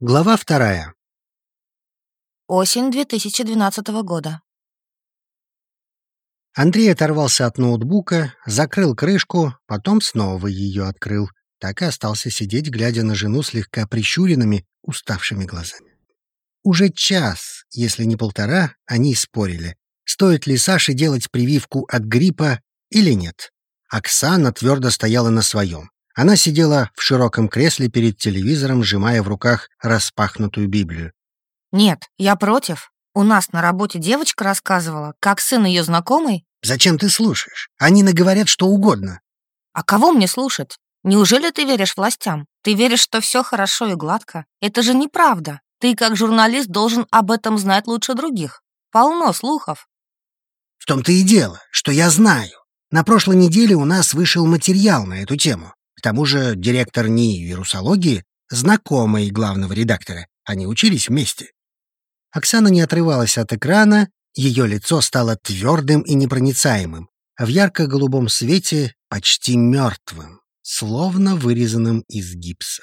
Глава вторая. Осень 2012 года. Андрей оторвался от ноутбука, закрыл крышку, потом снова ее открыл. Так и остался сидеть, глядя на жену слегка прищуренными, уставшими глазами. Уже час, если не полтора, они спорили, стоит ли Саше делать прививку от гриппа или нет. Оксана твердо стояла на своем. Она сидела в широком кресле перед телевизором, сжимая в руках распахнутую Библию. Нет, я против. У нас на работе девочка рассказывала, как сын ее знакомый... Зачем ты слушаешь? Они наговорят что угодно. А кого мне слушать? Неужели ты веришь властям? Ты веришь, что все хорошо и гладко? Это же неправда. Ты, как журналист, должен об этом знать лучше других. Полно слухов. В том-то и дело, что я знаю. На прошлой неделе у нас вышел материал на эту тему тому же директор НИИ вирусологии — знакомый главного редактора. Они учились вместе. Оксана не отрывалась от экрана, ее лицо стало твердым и непроницаемым, а в ярко-голубом свете почти мертвым, словно вырезанным из гипса.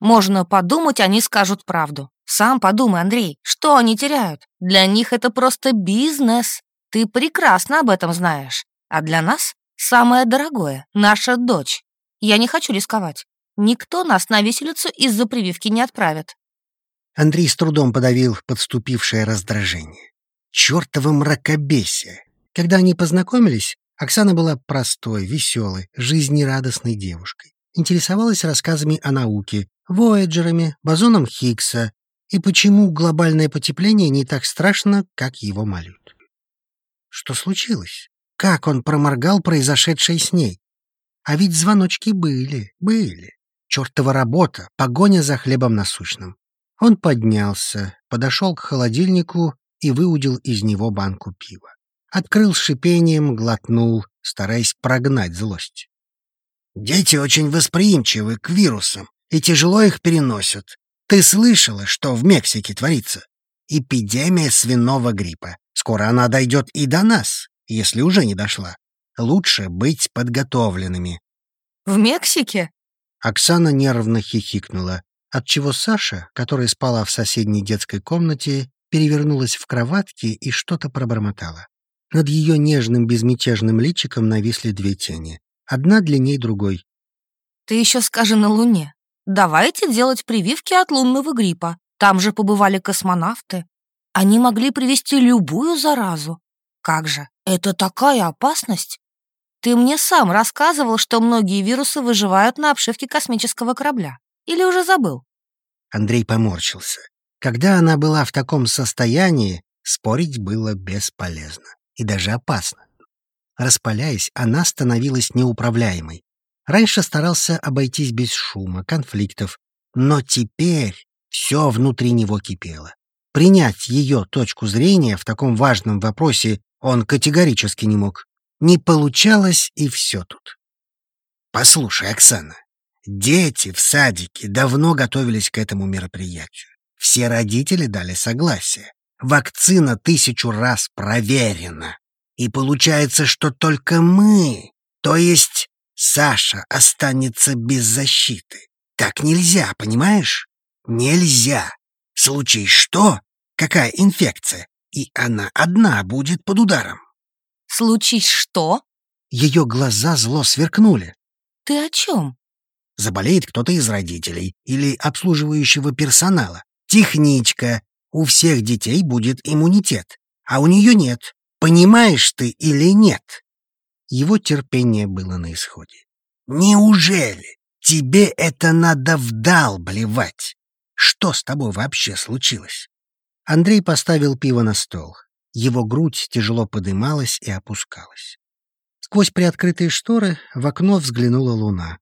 Можно подумать, они скажут правду. Сам подумай, Андрей, что они теряют? Для них это просто бизнес. Ты прекрасно об этом знаешь. А для нас самое дорогое — наша дочь. Я не хочу рисковать. Никто нас на виселицу из-за прививки не отправит. Андрей с трудом подавил подступившее раздражение. Чёртово мракобесие. Когда они познакомились, Оксана была простой, веселой, жизнерадостной девушкой. Интересовалась рассказами о науке, вояджерами, бозоном Хиггса и почему глобальное потепление не так страшно, как его молют. Что случилось? Как он проморгал произошедшее с ней? А ведь звоночки были, были. Чёртова работа, погоня за хлебом насущным. Он поднялся, подошел к холодильнику и выудил из него банку пива. Открыл с шипением, глотнул, стараясь прогнать злость. «Дети очень восприимчивы к вирусам и тяжело их переносят. Ты слышала, что в Мексике творится? Эпидемия свиного гриппа. Скоро она дойдет и до нас, если уже не дошла. Лучше быть подготовленными. В Мексике? Оксана нервно хихикнула, отчего Саша, которая спала в соседней детской комнате, перевернулась в кроватке и что-то пробормотала. Над ее нежным безмятежным личиком нависли две тени. Одна длинней другой. «Ты еще скажи на Луне. Давайте делать прививки от лунного гриппа. Там же побывали космонавты. Они могли привести любую заразу. Как же, это такая опасность!» Ты мне сам рассказывал, что многие вирусы выживают на обшивке космического корабля. Или уже забыл?» Андрей поморщился. Когда она была в таком состоянии, спорить было бесполезно и даже опасно. Распаляясь, она становилась неуправляемой. Раньше старался обойтись без шума, конфликтов, но теперь все внутри него кипело. Принять ее точку зрения в таком важном вопросе он категорически не мог. Не получалось, и все тут. Послушай, Оксана, дети в садике давно готовились к этому мероприятию. Все родители дали согласие. Вакцина тысячу раз проверена. И получается, что только мы, то есть Саша, останется без защиты. Так нельзя, понимаешь? Нельзя. Случай что? Какая инфекция? И она одна будет под ударом. Случись что? Ее глаза зло сверкнули. Ты о чем? Заболеет кто-то из родителей или обслуживающего персонала. Техничка. У всех детей будет иммунитет, а у нее нет. Понимаешь ты или нет? Его терпение было на исходе. Неужели тебе это надо вдалбливать? Что с тобой вообще случилось? Андрей поставил пиво на стол. Его грудь тяжело подымалась и опускалась. Сквозь приоткрытые шторы в окно взглянула луна.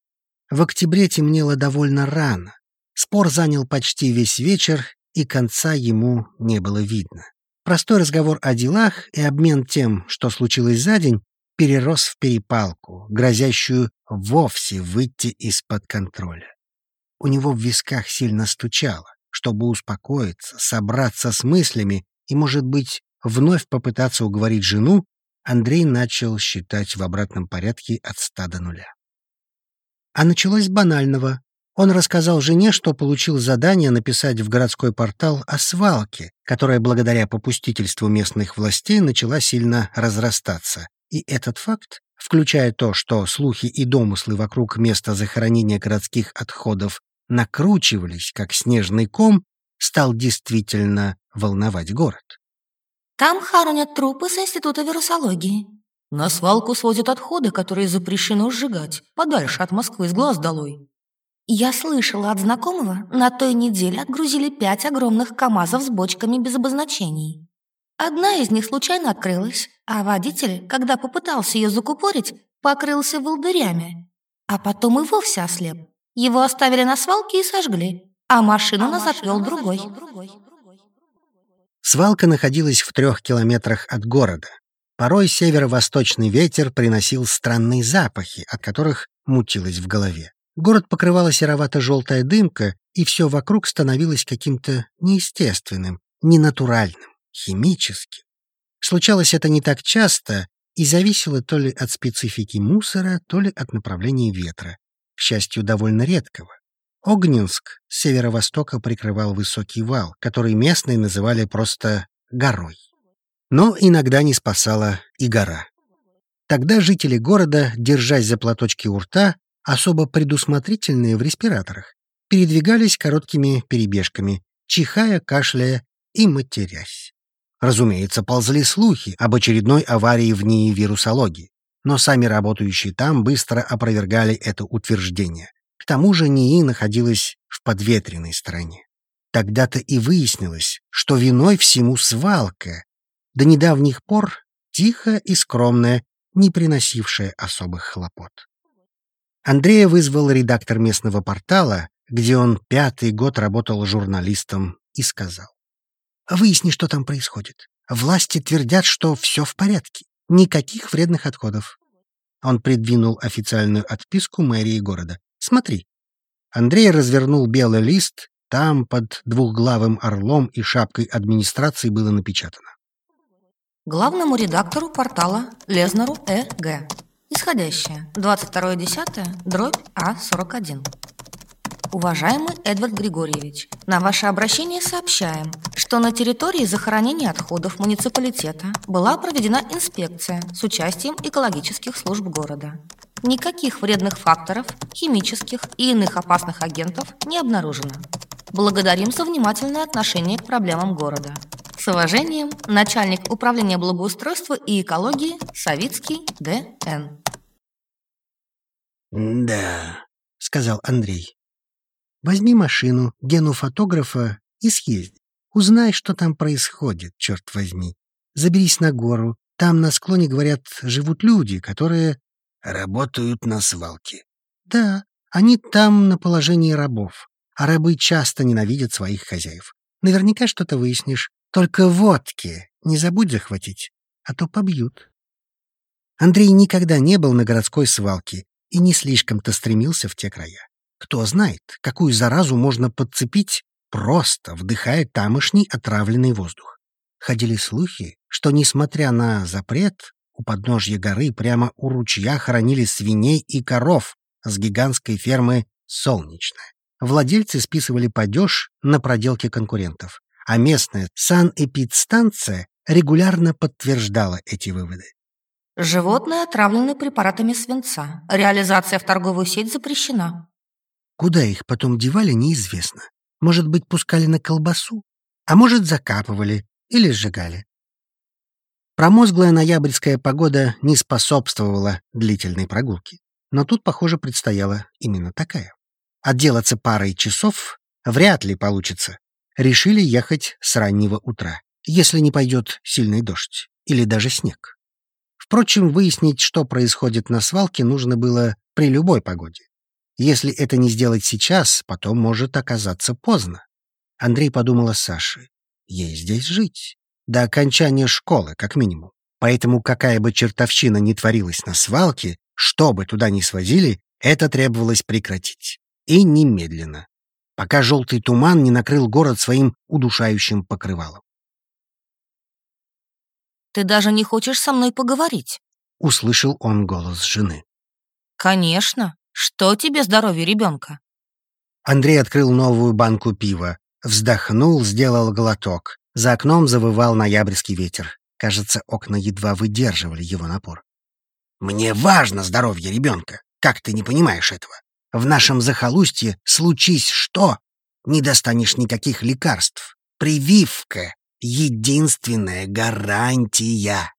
В октябре темнело довольно рано. Спор занял почти весь вечер, и конца ему не было видно. Простой разговор о делах и обмен тем, что случилось за день, перерос в перепалку, грозящую вовсе выйти из-под контроля. У него в висках сильно стучало. Чтобы успокоиться, собраться с мыслями и, может быть, вновь попытаться уговорить жену, Андрей начал считать в обратном порядке от ста до нуля. А началось с банального. Он рассказал жене, что получил задание написать в городской портал о свалке, которая благодаря попустительству местных властей начала сильно разрастаться. И этот факт, включая то, что слухи и домыслы вокруг места захоронения городских отходов накручивались, как снежный ком, стал действительно волновать город. Там хоронят трупы с Института вирусологии. На свалку свозят отходы, которые запрещено сжигать, подальше от Москвы, с глаз долой. Я слышала от знакомого, на той неделе отгрузили пять огромных КАМАЗов с бочками без обозначений. Одна из них случайно открылась, а водитель, когда попытался ее закупорить, покрылся волдырями. А потом и вовсе ослеп. Его оставили на свалке и сожгли, а машину а назад вел другой. Свалка находилась в трех километрах от города. Порой северо-восточный ветер приносил странные запахи, от которых мутилось в голове. Город покрывала серовато-желтая дымка, и все вокруг становилось каким-то неестественным, ненатуральным, химическим. Случалось это не так часто и зависело то ли от специфики мусора, то ли от направления ветра, к счастью, довольно редкого. Огненск с северо-востока прикрывал высокий вал, который местные называли просто горой. Но иногда не спасала и гора. Тогда жители города, держась за платочки у рта, особо предусмотрительные в респираторах, передвигались короткими перебежками, чихая, кашляя и матерясь. Разумеется, ползли слухи об очередной аварии в НИИ вирусологии, но сами работающие там быстро опровергали это утверждение. К тому же НИИ находилась в подветренной стороне. Тогда-то и выяснилось, что виной всему свалка, до недавних пор тихо и скромная, не приносившая особых хлопот. Андрея вызвал редактор местного портала, где он пятый год работал журналистом, и сказал. «Выясни, что там происходит. Власти твердят, что все в порядке. Никаких вредных отходов». Он придвинул официальную отписку мэрии города. Смотри». Андрей развернул белый лист, там под двухглавым орлом и шапкой администрации было напечатано. Главному редактору портала Лезнеру Э.Г. Исходящее. 22.10. Дробь А41. Уважаемый Эдвард Григорьевич, на ваше обращение сообщаем, что на территории захоронения отходов муниципалитета была проведена инспекция с участием экологических служб города. Никаких вредных факторов, химических и иных опасных агентов не обнаружено. Благодарим за внимательное отношение к проблемам города. С уважением, начальник управления благоустройства и экологии Савицкий Д.Н. «Да», — сказал Андрей. Возьми машину, Гену фотографа и съезди. Узнай, что там происходит, черт возьми. Заберись на гору. Там на склоне, говорят, живут люди, которые... Работают на свалке. Да, они там на положении рабов. А рабы часто ненавидят своих хозяев. Наверняка что-то выяснишь. Только водки не забудь захватить, а то побьют. Андрей никогда не был на городской свалке и не слишком-то стремился в те края. Кто знает, какую заразу можно подцепить, просто вдыхая тамошний отравленный воздух. Ходили слухи, что, несмотря на запрет, у подножья горы прямо у ручья хоронили свиней и коров с гигантской фермы «Солнечная». Владельцы списывали падеж на проделки конкурентов, а местная санэпидстанция регулярно подтверждала эти выводы. Животные отравлены препаратами свинца. Реализация в торговую сеть запрещена. Куда их потом девали, неизвестно. Может быть, пускали на колбасу, а может, закапывали или сжигали. Промозглая ноябрьская погода не способствовала длительной прогулке. Но тут, похоже, предстояла именно такая. Отделаться парой часов вряд ли получится. Решили ехать с раннего утра, если не пойдет сильный дождь или даже снег. Впрочем, выяснить, что происходит на свалке, нужно было при любой погоде. Если это не сделать сейчас, потом может оказаться поздно. Андрей подумал о Саше. Ей здесь жить. До окончания школы, как минимум. Поэтому какая бы чертовщина ни творилась на свалке, что бы туда ни свозили, это требовалось прекратить. И немедленно. Пока желтый туман не накрыл город своим удушающим покрывалом. «Ты даже не хочешь со мной поговорить?» — услышал он голос жены. «Конечно. Что тебе здоровье ребенка? Андрей открыл новую банку пива. Вздохнул, сделал глоток. За окном завывал ноябрьский ветер. Кажется, окна едва выдерживали его напор. «Мне важно здоровье ребенка. Как ты не понимаешь этого? В нашем захолустье случись что, не достанешь никаких лекарств. Прививка — единственная гарантия».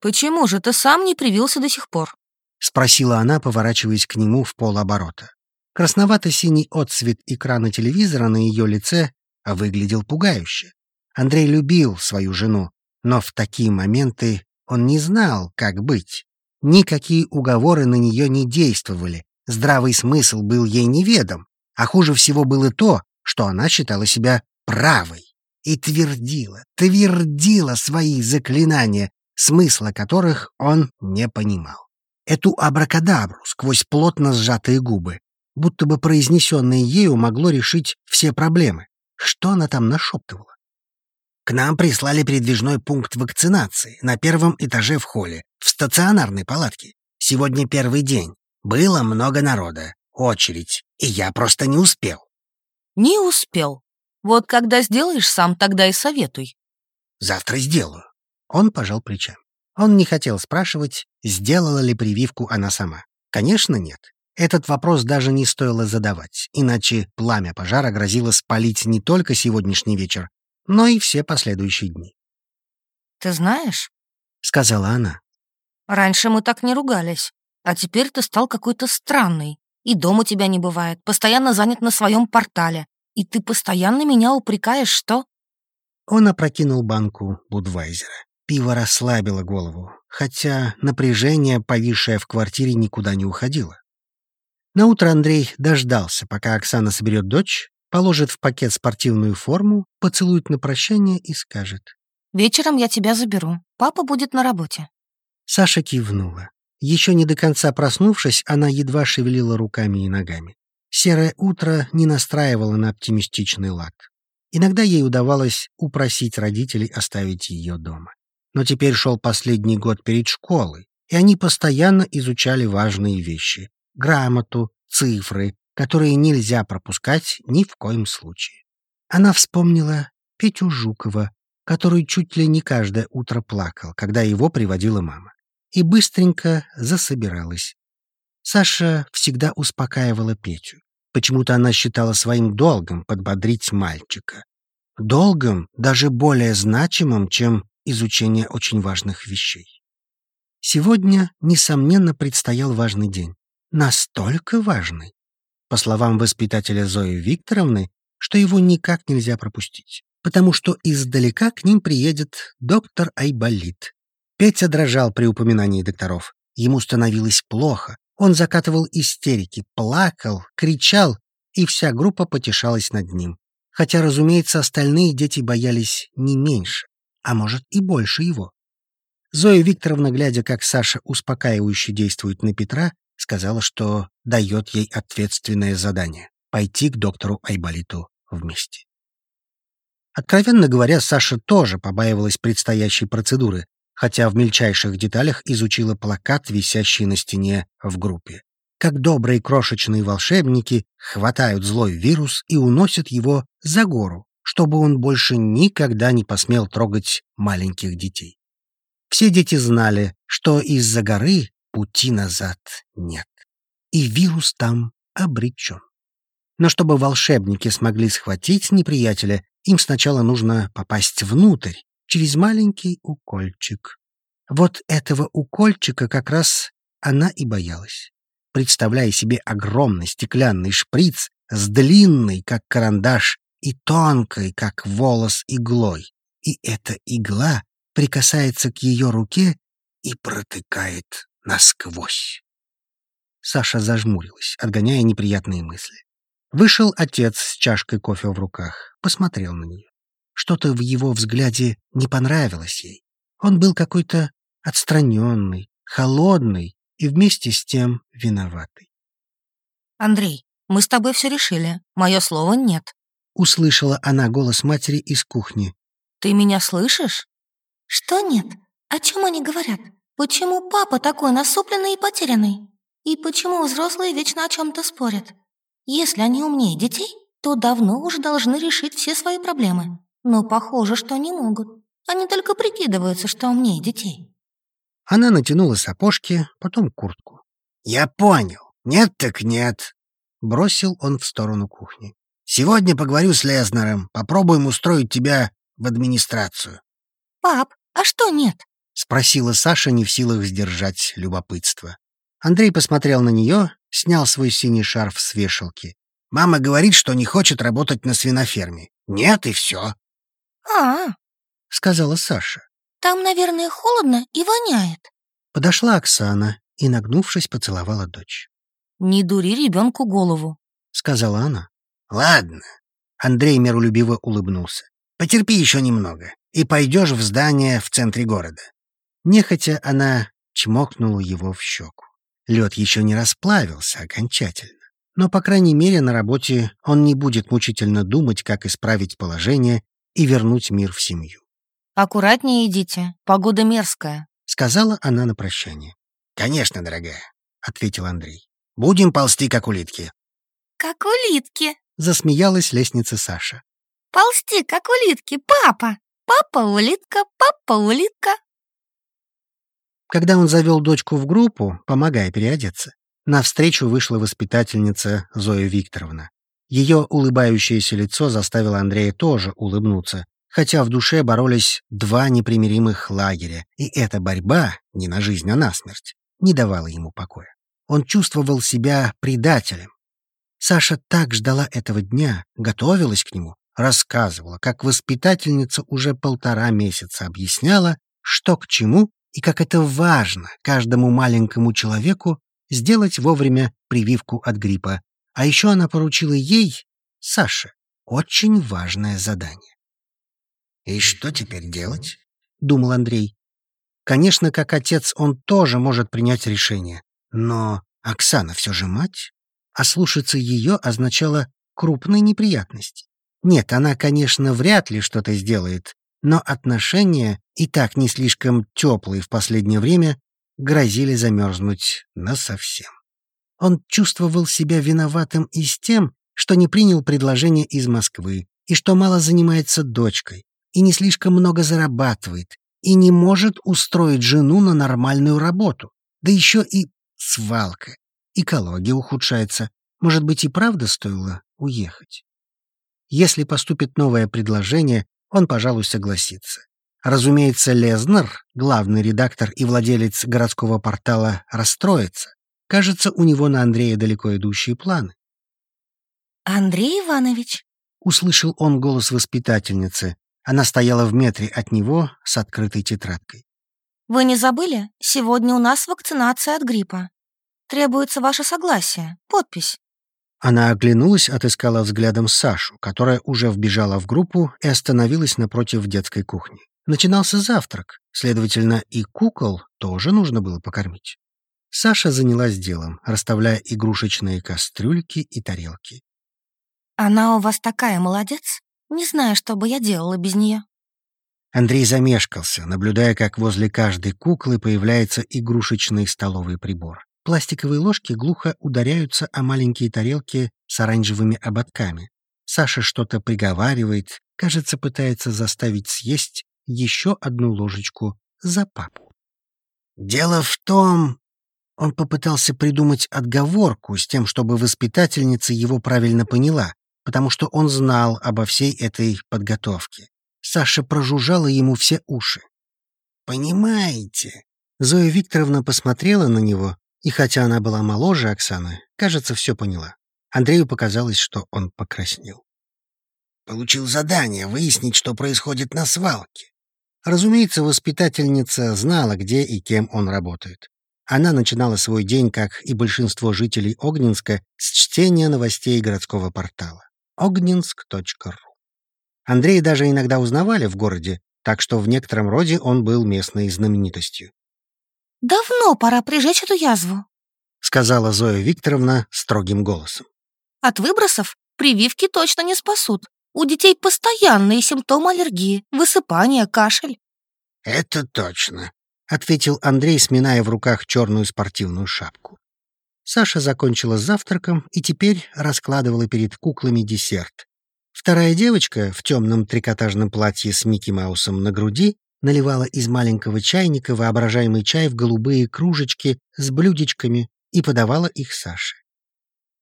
«Почему же ты сам не привился до сих пор?» — спросила она, поворачиваясь к нему в полоборота. Красновато-синий отсвет экрана телевизора на ее лице выглядел пугающе. Андрей любил свою жену, но в такие моменты он не знал, как быть. Никакие уговоры на нее не действовали, здравый смысл был ей неведом, а хуже всего было то, что она считала себя правой и твердила, твердила свои заклинания, смысла которых он не понимал. Эту абракадабру сквозь плотно сжатые губы, будто бы произнесенное ею могло решить все проблемы. Что она там нашептывала? К нам прислали передвижной пункт вакцинации на первом этаже в холле, в стационарной палатке. Сегодня первый день. Было много народа, очередь, и я просто не успел. Не успел. Вот когда сделаешь сам, тогда и советуй. Завтра сделаю. Он пожал плечами. Он не хотел спрашивать, сделала ли прививку она сама. Конечно, нет. Этот вопрос даже не стоило задавать, иначе пламя пожара грозило спалить не только сегодняшний вечер, но и все последующие дни. «Ты знаешь», — сказала она, — «раньше мы так не ругались, а теперь ты стал какой-то странный, и дома тебя не бывает, постоянно занят на своем портале, и ты постоянно меня упрекаешь, что...» Он опрокинул банку Будвайзера. Пиво расслабило голову, хотя напряжение, повисшее в квартире, никуда не уходило. Наутро Андрей дождался, пока Оксана соберет дочь, положит в пакет спортивную форму, поцелует на прощание и скажет. «Вечером я тебя заберу. Папа будет на работе». Саша кивнула. Еще не до конца проснувшись, она едва шевелила руками и ногами. Серое утро не настраивало на оптимистичный лад. Иногда ей удавалось упросить родителей оставить ее дома. Но теперь шел последний год перед школой, и они постоянно изучали важные вещи — грамоту, цифры, которые нельзя пропускать ни в коем случае. Она вспомнила Петю Жукова, который чуть ли не каждое утро плакал, когда его приводила мама, и быстренько засобиралась. Саша всегда успокаивала Петю. Почему-то она считала своим долгом подбодрить мальчика. Долгом, даже более значимым, чем изучения очень важных вещей. Сегодня, несомненно, предстоял важный день. Настолько важный, по словам воспитателя Зои Викторовны, что его никак нельзя пропустить, потому что издалека к ним приедет доктор Айболит. Петя дрожал при упоминании докторов. Ему становилось плохо. Он закатывал истерики, плакал, кричал, и вся группа потешалась над ним. Хотя, разумеется, остальные дети боялись не меньше а может и больше его. Зоя Викторовна, глядя, как Саша успокаивающе действует на Петра, сказала, что дает ей ответственное задание — пойти к доктору Айболиту вместе. Откровенно говоря, Саша тоже побаивалась предстоящей процедуры, хотя в мельчайших деталях изучила плакат, висящий на стене в группе. Как добрые крошечные волшебники хватают злой вирус и уносят его за гору, чтобы он больше никогда не посмел трогать маленьких детей. Все дети знали, что из-за горы пути назад нет, и вирус там обречен. Но чтобы волшебники смогли схватить неприятеля, им сначала нужно попасть внутрь, через маленький укольчик. Вот этого укольчика как раз она и боялась. Представляя себе огромный стеклянный шприц с длинной, как карандаш, и тонкой, как волос, иглой. И эта игла прикасается к ее руке и протыкает насквозь. Саша зажмурилась, отгоняя неприятные мысли. Вышел отец с чашкой кофе в руках, посмотрел на нее. Что-то в его взгляде не понравилось ей. Он был какой-то отстраненный, холодный и вместе с тем виноватый. «Андрей, мы с тобой все решили. Мое слово нет», услышала она голос матери из кухни. «Ты меня слышишь?» «Что нет? О чем они говорят? Почему папа такой насупленный и потерянный? И почему взрослые вечно о чем-то спорят? Если они умнее детей, то давно уже должны решить все свои проблемы. Но похоже, что не могут. Они только прикидываются, что умнее детей. Она натянула сапожки, потом куртку. «Я понял. Нет так нет», — бросил он в сторону кухни. «Сегодня поговорю с Лезнером. Попробуем устроить тебя в администрацию». «Пап, а что нет?» — спросила Саша, не в силах сдержать любопытство. Андрей посмотрел на нее, снял свой синий шарф с вешалки. «Мама говорит, что не хочет работать на свиноферме. Нет, и все». «А, — сказала Саша. там, наверное, холодно и воняет». Подошла Оксана и, нагнувшись, поцеловала дочь. Не дури ребенку голову. — сказала она. «Ладно». Андрей миролюбиво улыбнулся. «Потерпи еще немного, и пойдешь в здание в центре города». Нехотя она чмокнула его в щеку. Лед еще не расплавился окончательно. Но, по крайней мере, на работе он не будет мучительно думать, как исправить положение и вернуть мир в семью. Аккуратнее идите, погода мерзкая. — сказала она на прощание. «Конечно, дорогая», — ответил Андрей. «Будем ползти, как улитки». «Как улитки. Засмеялась лестница Саша. Ползти, как улитки, папа. Папа-улитка, папа-улитка». Когда он завел дочку в группу, помогая переодеться, навстречу вышла воспитательница Зоя Викторовна. Ее улыбающееся лицо заставило Андрея тоже улыбнуться, хотя в душе боролись два непримиримых лагеря, и эта борьба, не на жизнь, а на смерть, не давала ему покоя. Он чувствовал себя предателем. Саша так ждала этого дня, готовилась к нему, рассказывала, как воспитательница уже полтора месяца объясняла, что к чему и как это важно каждому маленькому человеку сделать вовремя прививку от гриппа. А еще она поручила ей, Саше, очень важное задание. «И что теперь делать?» — думал Андрей. Конечно, как отец он тоже может принять решение. Но Оксана все же мать, а слушаться ее означало крупные неприятности. Нет, она, конечно, вряд ли что-то сделает, но отношения, и так не слишком теплые в последнее время, грозили замерзнуть насовсем. Он чувствовал себя виноватым и с тем, что не принял предложение из Москвы, и что мало занимается дочкой, и не слишком много зарабатывает, и не может устроить жену на нормальную работу. Да еще и свалка. Экология ухудшается. Может быть, и правда стоило уехать? Если поступит новое предложение, он, пожалуй, согласится. Разумеется, Лезнер, главный редактор и владелец городского портала, расстроится. Кажется, у него на Андрея далеко идущие планы. «Андрей Иванович», — услышал он голос воспитательницы. Она стояла в метре от него с открытой тетрадкой. Вы не забыли? Сегодня у нас вакцинация от гриппа. Требуется ваше согласие, подпись. Она оглянулась, отыскала взглядом Сашу, которая уже вбежала в группу и остановилась напротив детской кухни. Начинался завтрак, следовательно, и кукол тоже нужно было покормить. Саша занялась делом, расставляя игрушечные кастрюльки и тарелки. «Она у вас такая молодец. Не знаю, что бы я делала без нее. Андрей замешкался, наблюдая, как возле каждой куклы появляется игрушечный столовый прибор. Пластиковые ложки глухо ударяются о маленькие тарелки с оранжевыми ободками. Саша что-то приговаривает, кажется, пытается заставить съесть еще одну ложечку за папу. «Дело в том...» Он попытался придумать отговорку с тем, чтобы воспитательница его правильно поняла, потому что он знал обо всей этой подготовке. Саша прожужжала ему все уши. «Понимаете?» Зоя Викторовна посмотрела на него, и хотя она была моложе Оксаны, кажется, все поняла. Андрею показалось, что он покраснел. Получил задание выяснить, что происходит на свалке. Разумеется, воспитательница знала, где и кем он работает. Она начинала свой день, как и большинство жителей Огненска, с чтения новостей городского портала огненск.ру. Андрея даже иногда узнавали в городе, так что в некотором роде он был местной знаменитостью. «Давно пора прижечь эту язву», — сказала Зоя Викторовна строгим голосом. От выбросов прививки точно не спасут. У детей постоянные симптомы аллергии, высыпание, кашель. «Это точно», — ответил Андрей, сминая в руках черную спортивную шапку. Саша закончила с завтраком и теперь раскладывала перед куклами десерт. Вторая девочка в темном трикотажном платье с Микки Маусом на груди наливала из маленького чайника воображаемый чай в голубые кружечки с блюдечками и подавала их Саше.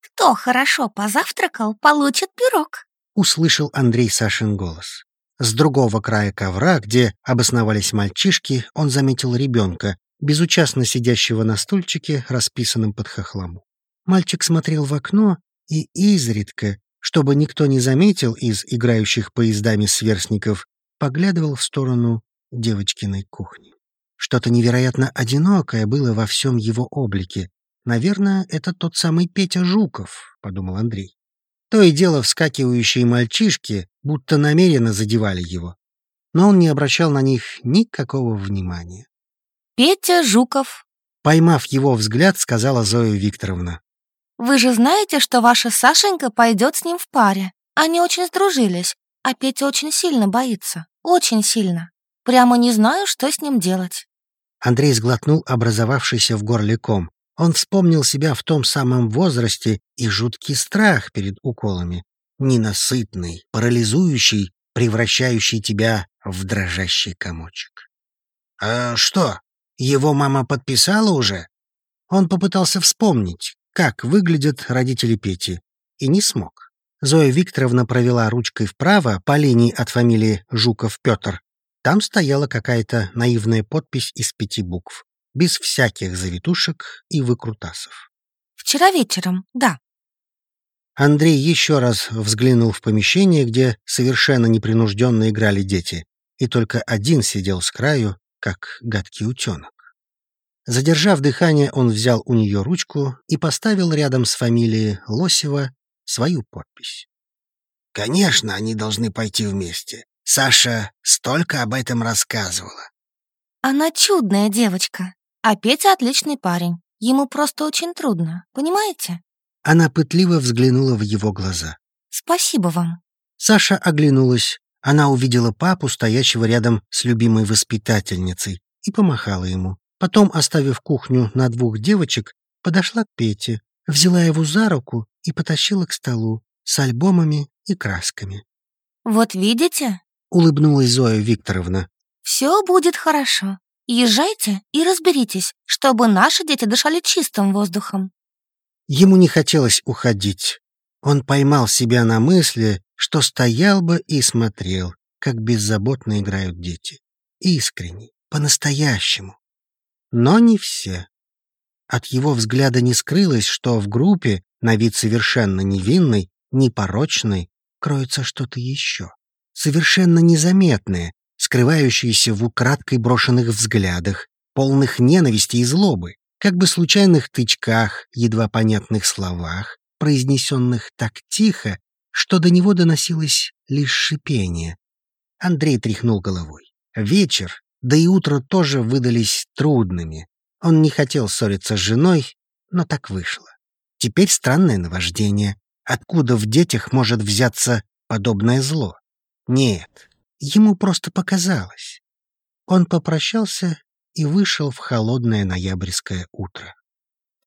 «Кто хорошо позавтракал, получит пирог», — услышал Андрей Сашин голос. С другого края ковра, где обосновались мальчишки, он заметил ребенка, безучастно сидящего на стульчике, расписанном под хохлому. Мальчик смотрел в окно и изредка чтобы никто не заметил из играющих поездами сверстников, поглядывал в сторону девочкиной кухни. Что-то невероятно одинокое было во всем его облике. «Наверное, это тот самый Петя Жуков», — подумал Андрей. То и дело вскакивающие мальчишки будто намеренно задевали его. Но он не обращал на них никакого внимания. «Петя Жуков», — поймав его взгляд, сказала Зоя Викторовна. Вы же знаете, что ваша Сашенька пойдет с ним в паре. Они очень сдружились, а Петя очень сильно боится. Очень сильно. Прямо не знаю, что с ним делать. Андрей сглотнул образовавшийся в горле ком. Он вспомнил себя в том самом возрасте и жуткий страх перед уколами. Ненасытный, парализующий, превращающий тебя в дрожащий комочек. «А что, его мама подписала уже?» Он попытался вспомнить, как выглядят родители Пети, и не смог. Зоя Викторовна провела ручкой вправо по линии от фамилии Жуков Петр. Там стояла какая-то наивная подпись из пяти букв, без всяких завитушек и выкрутасов. «Вчера вечером, да». Андрей еще раз взглянул в помещение, где совершенно непринужденно играли дети, и только один сидел с краю, как гадкий утенок. Задержав дыхание, он взял у нее ручку и поставил рядом с фамилией Лосева свою подпись. «Конечно, они должны пойти вместе. Саша столько об этом рассказывала». «Она чудная девочка, а Петя отличный парень. Ему просто очень трудно, понимаете?» Она пытливо взглянула в его глаза. «Спасибо вам». Саша оглянулась. Она увидела папу, стоящего рядом с любимой воспитательницей, и помахала ему. Потом, оставив кухню на двух девочек, подошла к Пете, взяла его за руку и потащила к столу с альбомами и красками. «Вот видите?» — улыбнулась Зоя Викторовна. «Все будет хорошо. Езжайте и разберитесь, чтобы наши дети дышали чистым воздухом». Ему не хотелось уходить. Он поймал себя на мысли, что стоял бы и смотрел, как беззаботно играют дети. Искренне, по-настоящему но не все. От его взгляда не скрылось, что в группе, на вид совершенно невинной, непорочной, кроется что-то еще. Совершенно незаметное, скрывающееся в украдкой брошенных взглядах, полных ненависти и злобы, как бы случайных тычках, едва понятных словах, произнесенных так тихо, что до него доносилось лишь шипение. Андрей тряхнул головой. Вечер, да и утро тоже выдались трудными. Он не хотел ссориться с женой, но так вышло. Теперь странное наваждение. Откуда в детях может взяться подобное зло? Нет, ему просто показалось. Он попрощался и вышел в холодное ноябрьское утро.